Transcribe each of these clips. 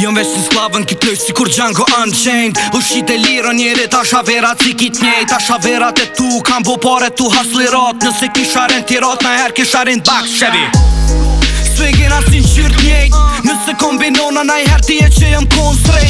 Jon veç si sklavën ki ploj si kur Django Unchained Ushqit e lirë njeri ta shavera cikit njej Ta shaverat e tu kam bo pare tu lirat Nëse kisharen tirat me her kisharen bak shevi Sve gena sin qyrt njejt Nëse kombinona na i her ti e që jem konstrejt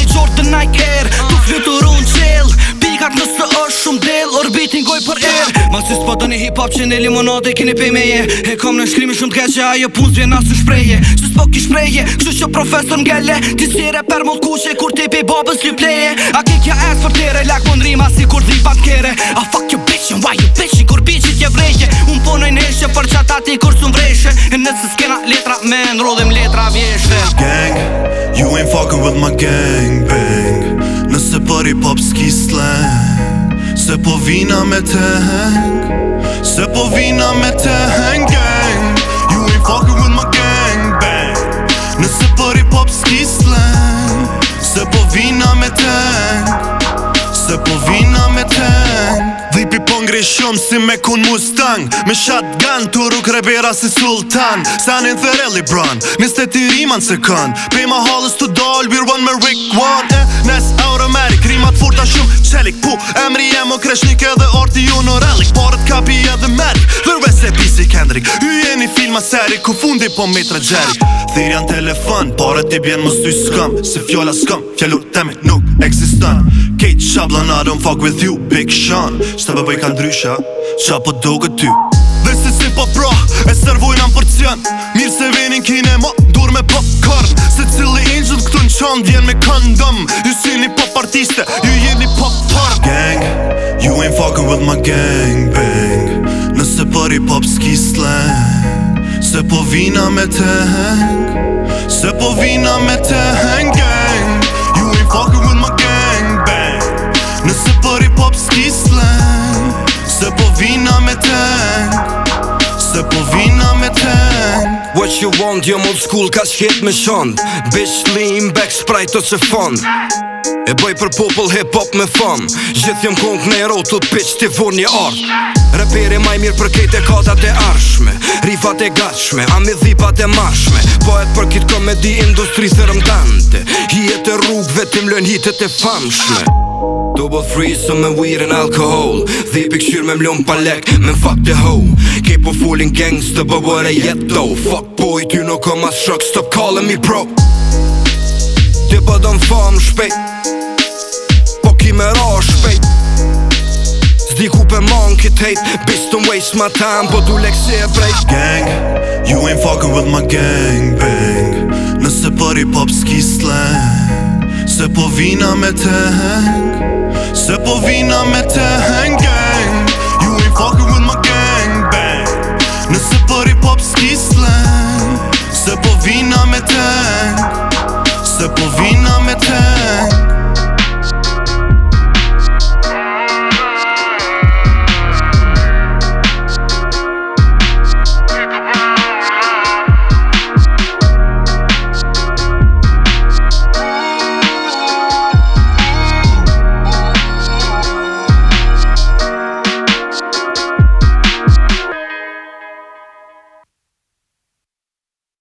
hip hop që në limonate kini pimeje E kom në shkrimi shumë t'ke që ajo punës vjen asë shpreje Që s'po ki shpreje, që që profesor m'gele Ti si per mu kushe kur ti pi babës t'ju pleje A ki kja e s'for tjere, lak mon rima si kur dhi bankere A fuck you bitch, and why you bitch, i kur bitch i t'je vreje Un ponoj neshe për që ata ti kur s'um vreshe E nëse s'kena letra, me nrodhim letra vjeshe Gang, you ain't fucking with my gang, bang Nëse për hip hop s'ki slang Se po vina me të po vina me te hang gang You ain't fucking with my gang bang Nëse për i pop s'ki slang Se po vina me te hang Se po vina me te hang Dhipi po ngri shumë si me kun mustang Me shotgun të krebera rebera si sultan Sa një në thëre Niste ti riman se kën Pej ma halës të dollë birë one me rick one eh, Nes automatic rimat furta shumë Qelik pu emri më kreshnik edhe arti ju në relik Parët kapi edhe merik Dërve se pisi kendrik Ju jeni filma seri Ku fundi po me të regjeri Thirja në telefon Parët i bjen mos sdu skëm Se fjolla skëm Fjallur temit nuk eksistan Kate Shablon I don't fuck with you Big Sean Shtë bëbëj po ka ndrysha Qa po do këtë ty Dhe si si po pra E servoj në më përcjan Mirë se venin kine ma Dur me po Se cili angel këtu në qënd Vjen me këndëm Ju si një pop artiste Ju jeni pop Gang You ain't fucking with my gang, bang Nëse përi popski slang Se povina me te heng Se povina me te heng, gang You ain't fucking with my gang, bang Nëse përi popski slang Se povina me te heng Se povina me te heng What you want? Jom old school, ka hit me shond Bitch lean back, spray to se fond E bëj për popull hip hop me fam Gjithë jëm kong në ero të pitch të vun një art Reperi maj mirë për kejt e katat e arshme Rifat e gatshme, a me dhipat e mashme Poet për kitë komedi industri thërëm tante Hijet e rrugve tim lën hitet e famshme Do bot freeze so me weed and alcohol Dhip i këshyr me mlojnë palek, me fuck the hoe Keep po on fullin' gangs të bëbër e jet do Fuck boy ty nuk o mas shok stop calling me pro Ti pëtë po në famë shpejt me ra shpejt Zdi kupe pe man kët hejt Bitch waste my time Po du lek e brejt Gang, you ain't fucking with my gang Bang, nëse për i pop s'ki slang Se po vina me të heng Se po vina me të Gang, you ain't fucking with my gang Bang, nëse për i pop s'ki slang Se po vina me të heng Se po vina me të